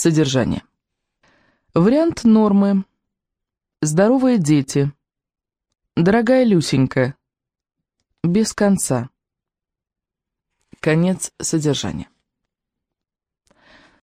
Содержание. Вариант нормы. Здоровые дети. Дорогая Люсенька. Без конца. Конец содержания.